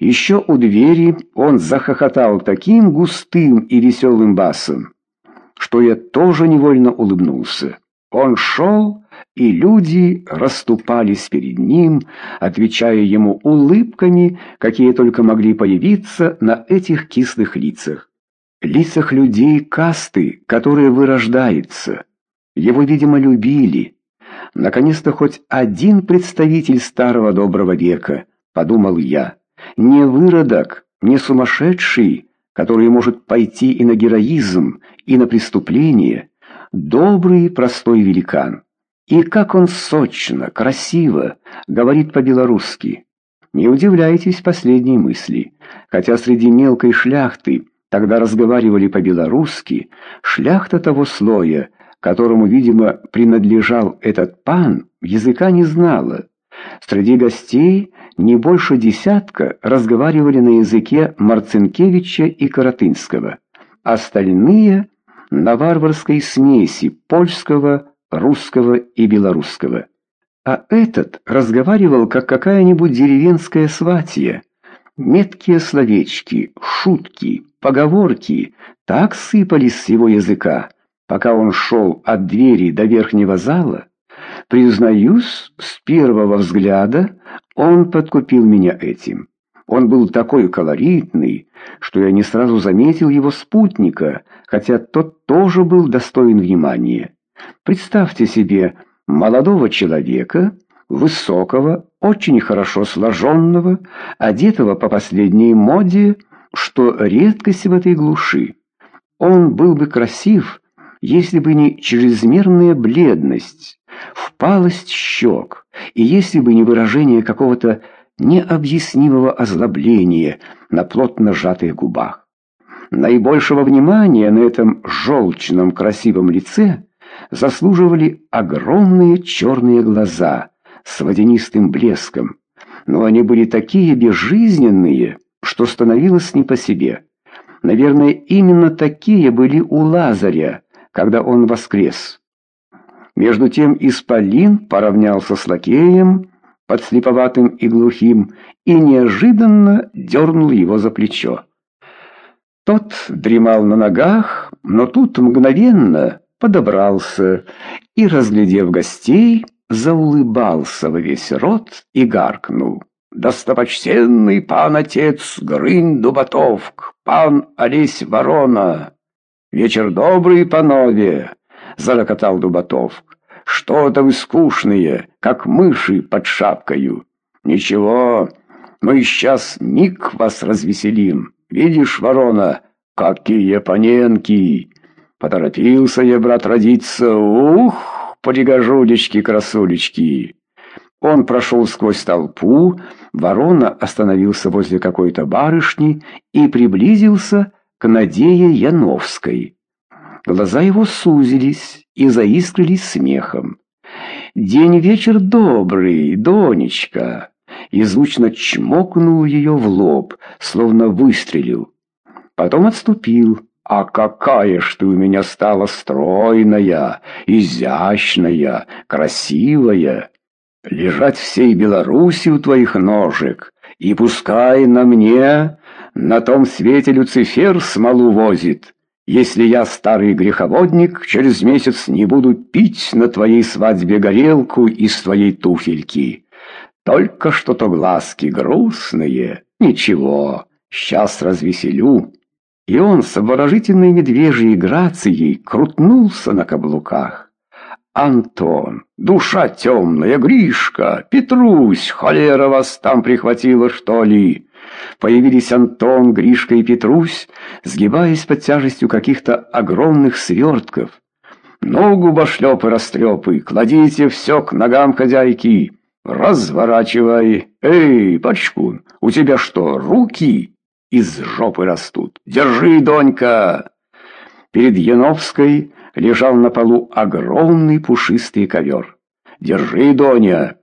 Еще у двери он захохотал таким густым и веселым басом, что я тоже невольно улыбнулся. Он шел, и люди расступались перед ним, отвечая ему улыбками, какие только могли появиться на этих кислых лицах. Лицах людей касты, которые вырождаются. Его, видимо, любили. Наконец-то хоть один представитель старого доброго века, подумал я. Не выродок, не сумасшедший, который может пойти и на героизм, и на преступление. Добрый, простой великан. И как он сочно, красиво говорит по-белорусски. Не удивляйтесь последней мысли. Хотя среди мелкой шляхты тогда разговаривали по-белорусски, шляхта того слоя, которому, видимо, принадлежал этот пан, языка не знала. Среди гостей не больше десятка разговаривали на языке Марцинкевича и Каратынского. Остальные — на варварской смеси польского, русского и белорусского. А этот разговаривал, как какая-нибудь деревенская сватья. Меткие словечки, шутки, поговорки так сыпались с его языка, пока он шел от двери до верхнего зала. Признаюсь, с первого взгляда он подкупил меня этим. Он был такой колоритный, что я не сразу заметил его спутника, хотя тот тоже был достоин внимания. Представьте себе молодого человека, высокого, очень хорошо сложенного, одетого по последней моде, что редкость в этой глуши. Он был бы красив, если бы не чрезмерная бледность, впалость щек, и если бы не выражение какого-то необъяснимого озлобления на плотно сжатых губах. Наибольшего внимания на этом желчном красивом лице заслуживали огромные черные глаза с водянистым блеском, но они были такие безжизненные, что становилось не по себе. Наверное, именно такие были у Лазаря, когда он воскрес. Между тем Исполин поравнялся с лакеем, подслеповатым и глухим, и неожиданно дернул его за плечо. Тот дремал на ногах, но тут мгновенно подобрался и, разглядев гостей, заулыбался во весь рот и гаркнул. «Достопочтенный пан-отец Грынь Дубатовк, пан Олесь Ворона! Вечер добрый, панове!» — зарокотал Дубатовк. Что-то вы скучные, как мыши под шапкою. Ничего, мы сейчас миг вас развеселим. Видишь, ворона, какие паненки! Поторопился я, брат, родиться. Ух, пригожулечки-красулечки! Он прошел сквозь толпу, ворона остановился возле какой-то барышни и приблизился к Надее Яновской. Глаза его сузились и заискрились смехом. «День-вечер добрый, Донечка!» И звучно чмокнул ее в лоб, словно выстрелил. Потом отступил. «А какая ж ты у меня стала стройная, изящная, красивая! Лежать всей Беларуси у твоих ножек, и пускай на мне на том свете Люцифер смолу возит!» Если я, старый греховодник, через месяц не буду пить на твоей свадьбе горелку из твоей туфельки. Только что-то глазки грустные. Ничего, сейчас развеселю». И он с обворожительной медвежьей грацией крутнулся на каблуках. «Антон, душа темная, Гришка, Петрусь, холера вас там прихватила, что ли?» Появились Антон, Гришка и Петрусь, сгибаясь под тяжестью каких-то огромных свертков. «Ну, губошлепы-растрепы, кладите все к ногам хозяйки, разворачивай. Эй, Пачкун, у тебя что, руки из жопы растут? Держи, Донька!» Перед Яновской лежал на полу огромный пушистый ковер. «Держи, Доня,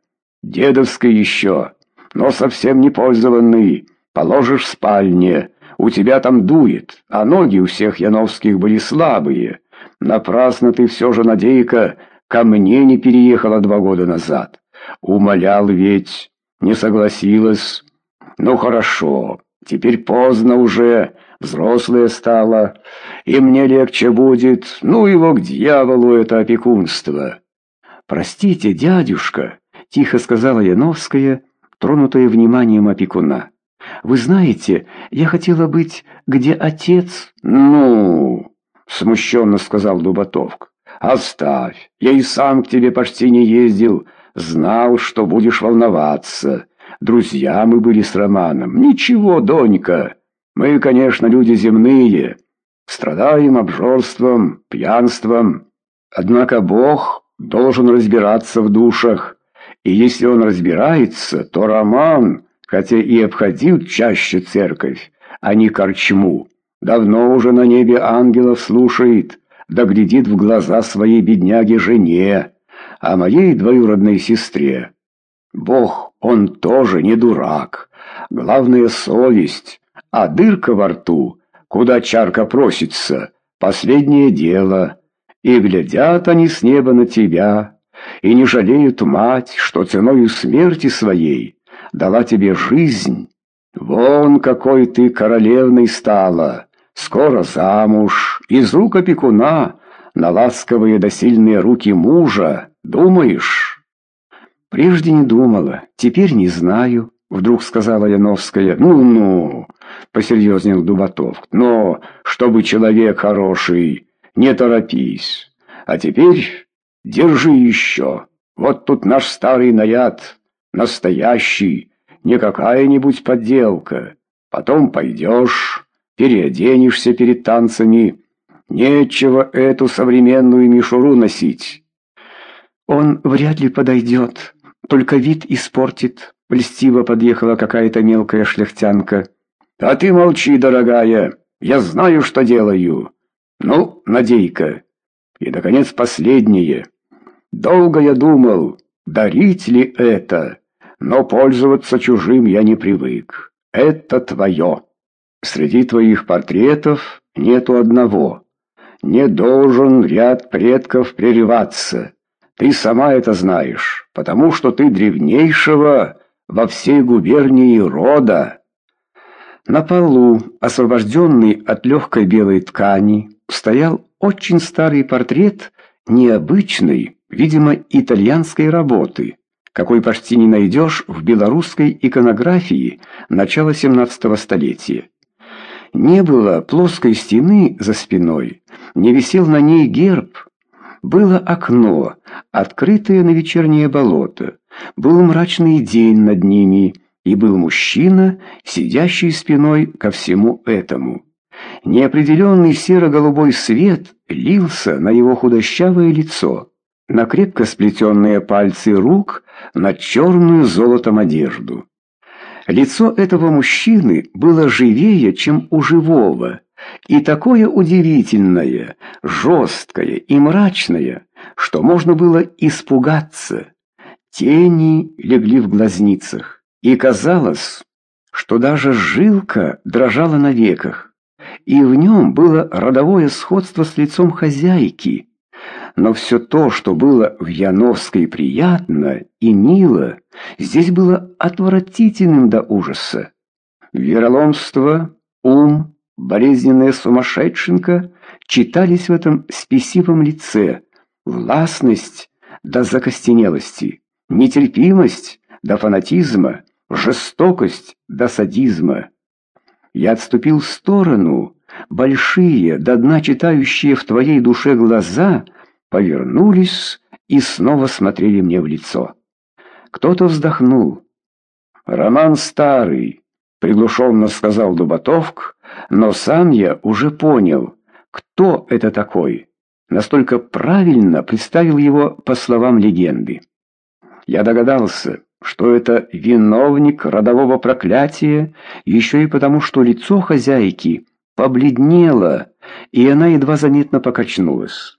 дедовский еще, но совсем не пользованный». Положишь в спальне, у тебя там дует, а ноги у всех яновских были слабые. Напрасно ты все же, надейка, ко мне не переехала два года назад. Умолял ведь, не согласилась. Ну хорошо, теперь поздно уже, взрослая стала, и мне легче будет, ну его к дьяволу это опекунство. Простите, дядюшка, тихо сказала Яновская, тронутая вниманием опекуна. Вы знаете, я хотела быть, где отец. Ну, смущенно сказал Дубатовк. Оставь, я и сам к тебе почти не ездил, знал, что будешь волноваться. Друзья мы были с Романом. Ничего, Донька, мы, конечно, люди земные, страдаем обжорством, пьянством. Однако Бог должен разбираться в душах, и если он разбирается, то Роман, хотя и обходил чаще церковь, а не корчму, давно уже на небе ангелов слушает, да глядит в глаза своей бедняге жене, а моей двоюродной сестре. Бог, он тоже не дурак. Главное — совесть, а дырка во рту, куда чарка просится, последнее дело. И глядят они с неба на тебя, и не жалеют мать, что ценою смерти своей дала тебе жизнь. Вон какой ты королевной стала, скоро замуж, из рук опекуна, на ласковые да сильные руки мужа, думаешь? Прежде не думала, теперь не знаю, вдруг сказала Яновская. Ну-ну, посерьезнел Дубатов. Но, чтобы человек хороший, не торопись. А теперь держи еще. Вот тут наш старый наряд, настоящий, не какая-нибудь подделка. Потом пойдешь, переоденешься перед танцами. Нечего эту современную мишуру носить. Он вряд ли подойдет, только вид испортит. Льстиво подъехала какая-то мелкая шляхтянка. «А ты молчи, дорогая, я знаю, что делаю. Ну, надей-ка». И, наконец, последнее. Долго я думал, дарить ли это, но пользоваться чужим я не привык. Это твое. Среди твоих портретов нету одного. Не должен ряд предков прерываться. Ты сама это знаешь, потому что ты древнейшего во всей губернии рода. На полу, освобожденный от легкой белой ткани, стоял очень старый портрет необычной, видимо, итальянской работы, какой почти не найдешь в белорусской иконографии начала 17 столетия. Не было плоской стены за спиной, не висел на ней герб. Было окно, открытое на вечернее болото. Был мрачный день над ними, и был мужчина, сидящий спиной ко всему этому. Неопределенный серо-голубой свет лился на его худощавое лицо, на крепко сплетенные пальцы рук, на черную золотом одежду. Лицо этого мужчины было живее, чем у живого, и такое удивительное, жесткое и мрачное, что можно было испугаться. Тени легли в глазницах, и казалось, что даже жилка дрожала на веках и в нем было родовое сходство с лицом хозяйки. Но все то, что было в Яновской приятно и мило, здесь было отвратительным до ужаса. Вероломство, ум, болезненная сумасшедшенка читались в этом спесивом лице, властность до закостенелости, нетерпимость до фанатизма, жестокость до садизма. Я отступил в сторону, большие, до дна читающие в твоей душе глаза повернулись и снова смотрели мне в лицо. Кто-то вздохнул. «Роман старый», — приглушенно сказал Дубатовк, но сам я уже понял, кто это такой. Настолько правильно представил его по словам легенды. Я догадался, что это виновник родового проклятия, еще и потому, что лицо хозяйки — побледнела, и она едва заметно покачнулась.